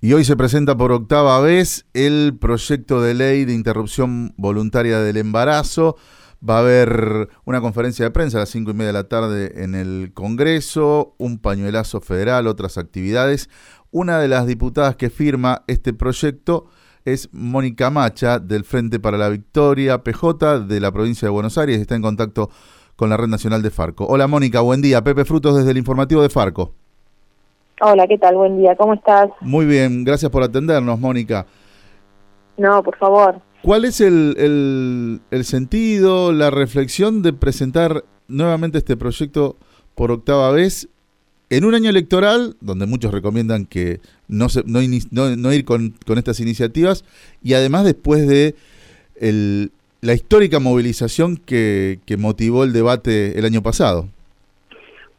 Y hoy se presenta por octava vez el proyecto de ley de interrupción voluntaria del embarazo. Va a haber una conferencia de prensa a las cinco y media de la tarde en el Congreso, un pañuelazo federal, otras actividades. Una de las diputadas que firma este proyecto es Mónica Macha, del Frente para la Victoria, PJ, de la provincia de Buenos Aires. Está en contacto con la Red Nacional de Farco. Hola Mónica, buen día. Pepe Frutos desde el informativo de Farco. Hola, ¿qué tal? Buen día, ¿cómo estás? Muy bien, gracias por atendernos, Mónica. No, por favor. ¿Cuál es el, el, sentido, la reflexión de presentar nuevamente este proyecto por octava vez en un año electoral, donde muchos recomiendan que no, se, no, no, ir con, con, estas iniciativas, y además después de el, la histórica movilización que, que motivó el debate el año pasado?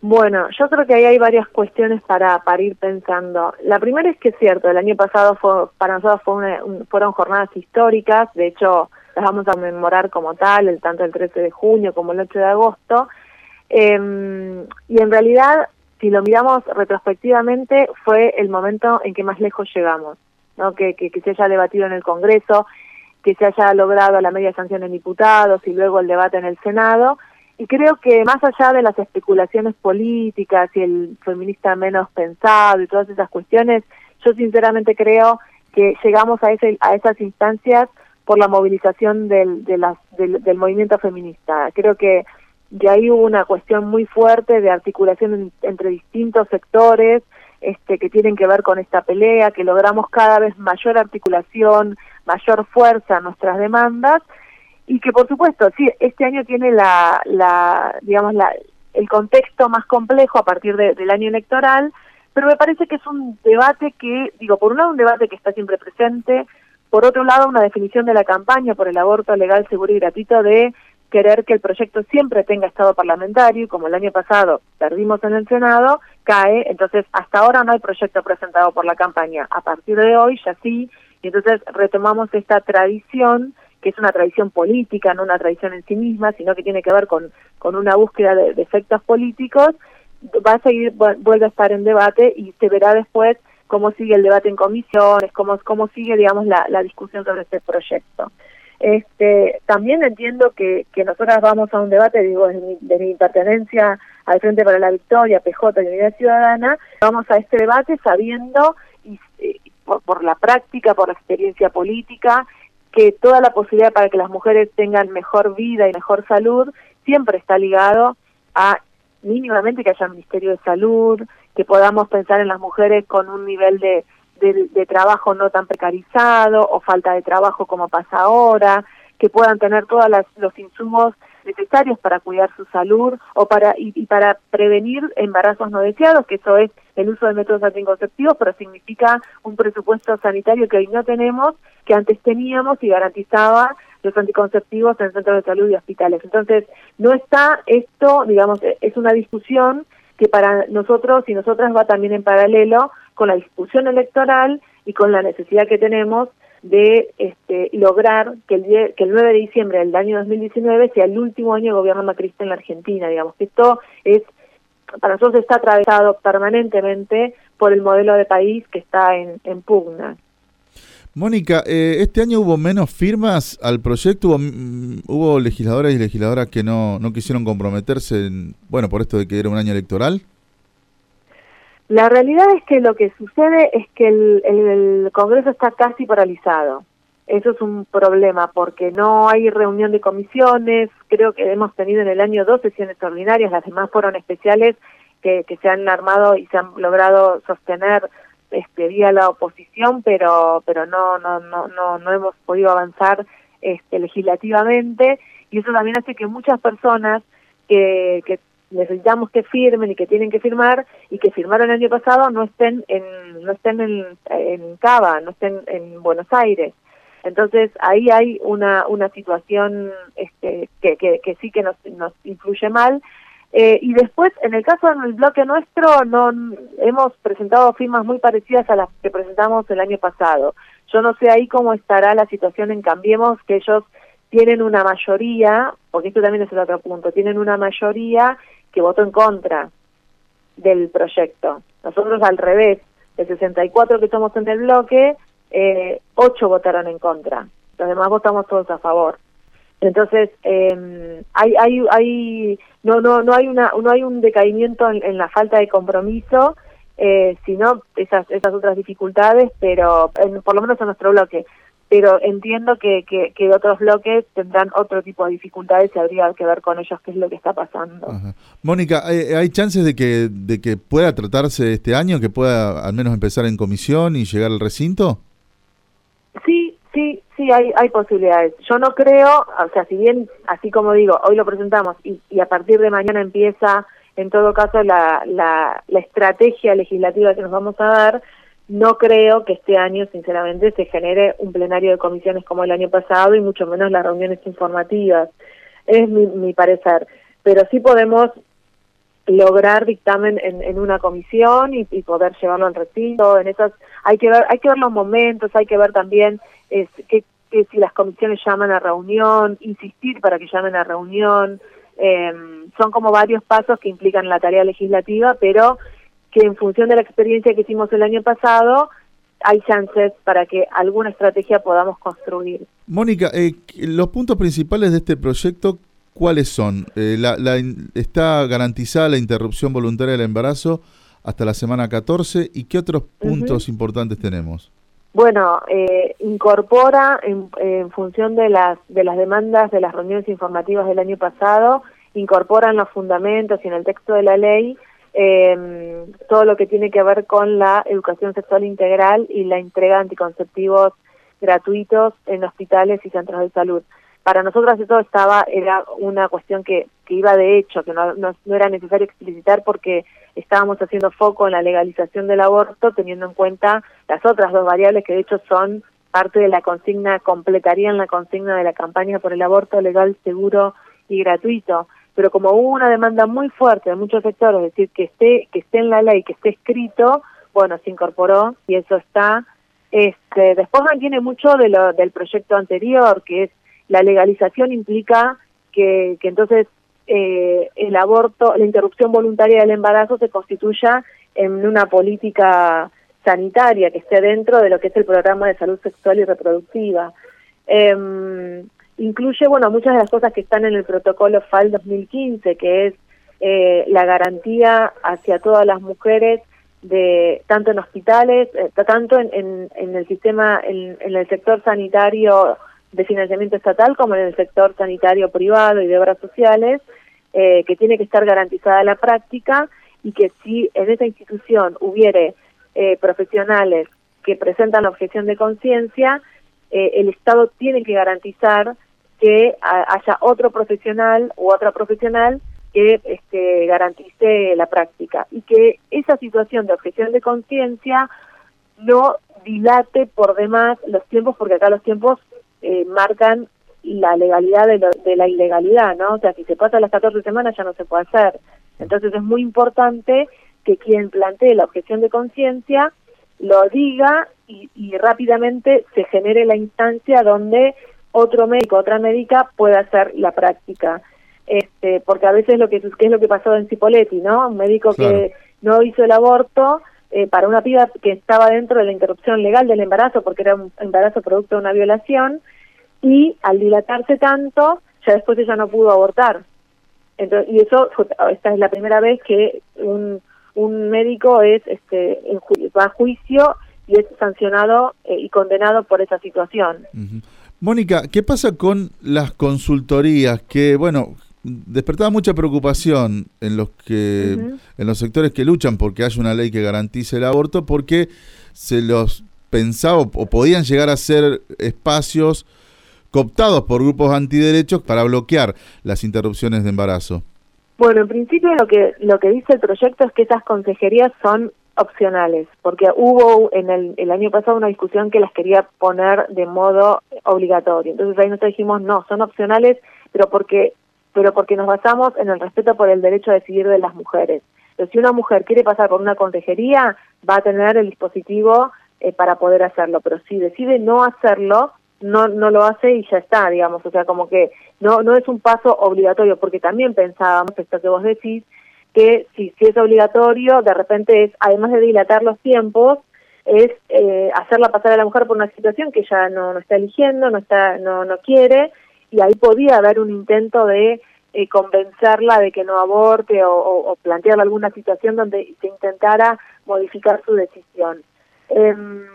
Bueno, yo creo que ahí hay varias cuestiones para, para ir pensando. La primera es que es cierto, el año pasado fue, para nosotros fue fueron jornadas históricas, de hecho las vamos a memorar como tal, el tanto el 13 de junio como el 8 de agosto, eh, y en realidad, si lo miramos retrospectivamente, fue el momento en que más lejos llegamos, ¿no? que, que, que se haya debatido en el Congreso, que se haya logrado la media sanción en diputados y luego el debate en el Senado, y creo que más allá de las especulaciones políticas y el feminista menos pensado y todas esas cuestiones, yo sinceramente creo que llegamos a, ese, a esas instancias por la movilización del, de las, del, movimiento feminista. Creo que de ahí hubo una cuestión muy fuerte de articulación entre distintos sectores este, que tienen que ver con esta pelea, que logramos cada vez mayor articulación, mayor fuerza a nuestras demandas y que por supuesto, sí, este año tiene la, la digamos, la, el contexto más complejo a partir del año electoral, pero me parece que es un debate que, digo, por un lado un debate que está siempre presente, por otro lado una definición de la campaña por el aborto legal, seguro y gratuito de querer que el proyecto siempre tenga estado parlamentario y como el año pasado perdimos en el Senado, cae, entonces hasta ahora no hay proyecto presentado por la campaña, a partir de hoy ya sí, y entonces retomamos esta tradición que es una tradición política, no una tradición en sí misma, sino que tiene que ver con, con una búsqueda de, efectos políticos, va a seguir, vuelve a estar en debate y se verá después cómo sigue el debate en comisiones, cómo, cómo sigue, digamos, la, la discusión sobre este proyecto. Este, también entiendo que, que nosotras vamos a un debate, digo, de mi, pertenencia al Frente para la Victoria, PJ y Unidad Ciudadana, vamos a este debate sabiendo, y, eh, por, por la práctica, por la experiencia política, que toda la posibilidad para que las mujeres tengan mejor vida y mejor salud siempre está ligado a mínimamente que haya ministerio de salud, que podamos pensar en las mujeres con un nivel de, de, trabajo no tan precarizado o falta de trabajo como pasa ahora, que puedan tener todos los insumos necesarios para cuidar su salud o para y, para prevenir embarazos no deseados, que eso es el uso de métodos anticonceptivos, pero significa un presupuesto sanitario que hoy no tenemos, que antes teníamos y garantizaba los anticonceptivos en centros de salud y hospitales. Entonces, no está esto, digamos, es una discusión que para nosotros y nosotras va también en paralelo con la discusión electoral y con la necesidad que tenemos de este, lograr que el, que el 9 de diciembre del año 2019 sea el último año de gobierno macrista en la Argentina, digamos, que esto es, para nosotros está atravesado permanentemente por el modelo de país que está en, en pugna. Mónica, eh, este año hubo menos firmas al proyecto, hubo, mm, hubo legisladoras y legisladoras que no, no quisieron comprometerse, en, bueno, por esto de que era un año electoral. La realidad es que lo que sucede es que el, Congreso está casi paralizado. Eso es un problema porque no hay reunión de comisiones. Creo que hemos tenido en el año dos sesiones ordinarias, las demás fueron especiales que, se han armado y se han logrado sostener este, vía la oposición, pero pero no no no no no hemos podido avanzar este, legislativamente y eso también hace que muchas personas que, que necesitamos que firmen y que tienen que firmar y que firmaron el año pasado no estén en no estén en, en Cava, no estén en Buenos Aires. Entonces ahí hay una una situación este, que, que, sí que nos, nos influye mal. Eh, y después, en el caso del bloque nuestro, no hemos presentado firmas muy parecidas a las que presentamos el año pasado. Yo no sé ahí cómo estará la situación en Cambiemos, que ellos tienen una mayoría, porque esto también es el otro punto, tienen una mayoría que votó en contra del proyecto. Nosotros al revés, de 64 que somos en el bloque, eh, 8 votaron en contra. Los demás votamos todos a favor. Entonces, eh, hay, hay, hay, no, no, no hay una, no hay un decaimiento en, la falta de compromiso, eh, sino esas, otras dificultades, pero por lo menos en nuestro bloque. Pero entiendo que, que, que, otros bloques tendrán otro tipo de dificultades y habría que ver con ellos qué es lo que está pasando. Mónica, ¿hay, ¿hay, chances de que, de que pueda tratarse este año, que pueda al menos empezar en comisión y llegar al recinto? Sí, Sí, sí, hay, hay posibilidades. Yo no creo, o sea, si bien, así como digo, hoy lo presentamos y, y a partir de mañana empieza, en todo caso, la, la, la estrategia legislativa que nos vamos a dar, no creo que este año, sinceramente, se genere un plenario de comisiones como el año pasado y mucho menos las reuniones informativas. Es mi, mi parecer. Pero sí podemos lograr dictamen en, en una comisión y, y, poder llevarlo al recinto. En esas hay que ver, hay que ver los momentos, hay que ver también es, que, si las comisiones llaman a reunión, insistir para que llamen a reunión. Eh, son como varios pasos que implican la tarea legislativa, pero que en función de la experiencia que hicimos el año pasado, hay chances para que alguna estrategia podamos construir. Mónica, eh, los puntos principales de este proyecto, ¿cuáles son? Eh, la, ¿Está garantizada la interrupción voluntaria del embarazo hasta la semana 14? ¿Y qué otros puntos importantes tenemos? Bueno, eh, incorpora en, en, función de las de las demandas de las reuniones informativas del año pasado, incorpora en los fundamentos y en el texto de la ley eh, todo lo que tiene que ver con la educación sexual integral y la entrega de anticonceptivos gratuitos en hospitales y centros de salud. Para nosotras eso estaba era una cuestión que, que iba de hecho, que no, no, era necesario explicitar porque estábamos haciendo foco en la legalización del aborto, teniendo en cuenta las otras dos variables que de hecho son parte de la consigna, completarían la consigna de la campaña por el aborto legal, seguro y gratuito. Pero como hubo una demanda muy fuerte de muchos sectores, es decir, que esté, que esté en la ley, que esté escrito, bueno, se incorporó y eso está. Este, después mantiene mucho de lo, del proyecto anterior, que es la legalización implica que, entonces eh, el aborto, la interrupción voluntaria del embarazo se constituya en una política sanitaria que esté dentro de lo que es el programa de salud sexual y reproductiva. Eh, incluye, bueno, muchas de las cosas que están en el protocolo FAL 2015, que es eh, la garantía hacia todas las mujeres de tanto en hospitales, eh, tanto en, el sistema, en el sector sanitario de financiamiento estatal como en el sector sanitario privado y de obras sociales, eh, que tiene que estar garantizada la práctica y que si en esa institución hubiere eh, profesionales que presentan objeción de conciencia, eh, el Estado tiene que garantizar que haya otro profesional u otra profesional que este, garantice la práctica y que esa situación de objeción de conciencia no dilate por demás los tiempos, porque acá los tiempos eh, marcan la legalidad de, de, la ilegalidad, ¿no? O sea, si se pasa las 14 semanas ya no se puede hacer. Entonces es muy importante que quien plantee la objeción de conciencia lo diga y, y, rápidamente se genere la instancia donde otro médico, otra médica pueda hacer la práctica. Este, porque a veces lo que, que es lo que pasó en Cipoletti, ¿no? Un médico que no hizo el aborto eh, para una piba que estaba dentro de la interrupción legal del embarazo porque era un embarazo producto de una violación y al dilatarse tanto, ya después ella no pudo abortar. Entonces, y eso, esta es la primera vez que un, un médico es este va a juicio y es sancionado eh, y condenado por esa situación. Mónica, ¿qué pasa con las consultorías que, bueno, despertaba mucha preocupación en los que en los sectores que luchan porque haya una ley que garantice el aborto porque se los pensaba o podían llegar a ser espacios cooptados por grupos antiderechos para bloquear las interrupciones de embarazo. Bueno, en principio lo que lo que dice el proyecto es que esas consejerías son opcionales, porque hubo en el, el año pasado una discusión que las quería poner de modo obligatorio. Entonces ahí nosotros dijimos, no, son opcionales, pero porque pero porque nos basamos en el respeto por el derecho a decidir de las mujeres. Entonces, si una mujer quiere pasar por una consejería, va a tener el dispositivo eh, para poder hacerlo, pero si decide no hacerlo, no no lo hace y ya está, digamos, o sea, como que no no es un paso obligatorio, porque también pensábamos esto que vos decís que si si es obligatorio, de repente es además de dilatar los tiempos, es eh, hacerla pasar a la mujer por una situación que ella no, no está eligiendo, no está, no, no quiere, y ahí podía haber un intento de eh, convencerla de que no aborte o, o, plantearle alguna situación donde se intentara modificar su decisión. Em,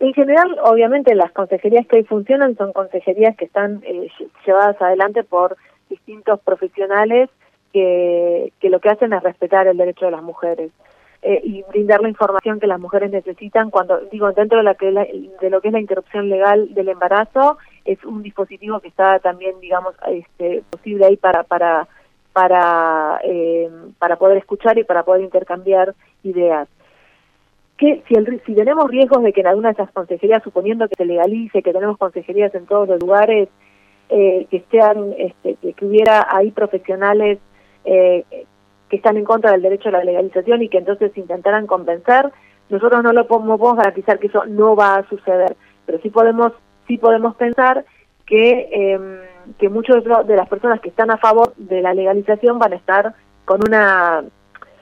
en general, obviamente, las consejerías que hoy funcionan son consejerías que están eh, llevadas adelante por distintos profesionales que, que lo que hacen es respetar el derecho de las mujeres. Eh, y brindar la información que las mujeres necesitan cuando digo dentro de, la que de lo que es la interrupción legal del embarazo es un dispositivo que está también digamos este, posible ahí para para para eh, para poder escuchar y para poder intercambiar ideas. Que si, el, si tenemos riesgos de que en alguna de esas consejerías suponiendo que se legalice que tenemos consejerías en todos los lugares eh, que sean este, que hubiera ahí profesionales eh, que están en contra del derecho a la legalización y que entonces intentaran convencer, nosotros no lo podemos, garantizar que eso no va a suceder, pero sí podemos, sí podemos pensar que, eh, que muchas de las personas que están a favor de la legalización van a estar con una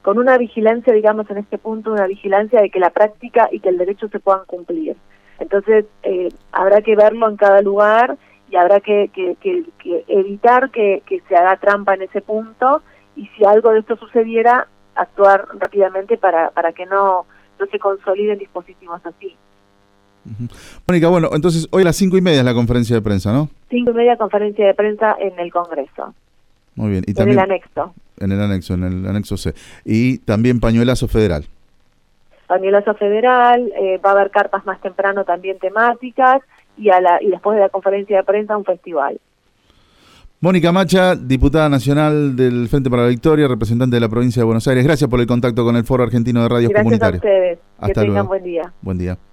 con una vigilancia, digamos, en este punto, una vigilancia de que la práctica y que el derecho se puedan cumplir. Entonces, eh, habrá que verlo en cada lugar y habrá que, que, que, que evitar que, se haga trampa en ese punto y si algo de esto sucediera, actuar rápidamente para, para que no, no se consoliden dispositivos así. Mónica, bueno, entonces hoy a las cinco y media es la conferencia de prensa, ¿no? Cinco y media conferencia de prensa en el Congreso. Muy bien. Y también, en el anexo. En el anexo, en el anexo C. Y también pañuelazo federal. Pañuelazo federal, eh, va a haber cartas más temprano también temáticas y, a la, y después de la conferencia de prensa un festival. Mónica Macha, diputada nacional del Frente para la Victoria, representante de la provincia de Buenos Aires. Gracias por el contacto con el Foro Argentino de Radios Gracias Comunitarios. A ustedes. Hasta que tengan buen día. Buen día.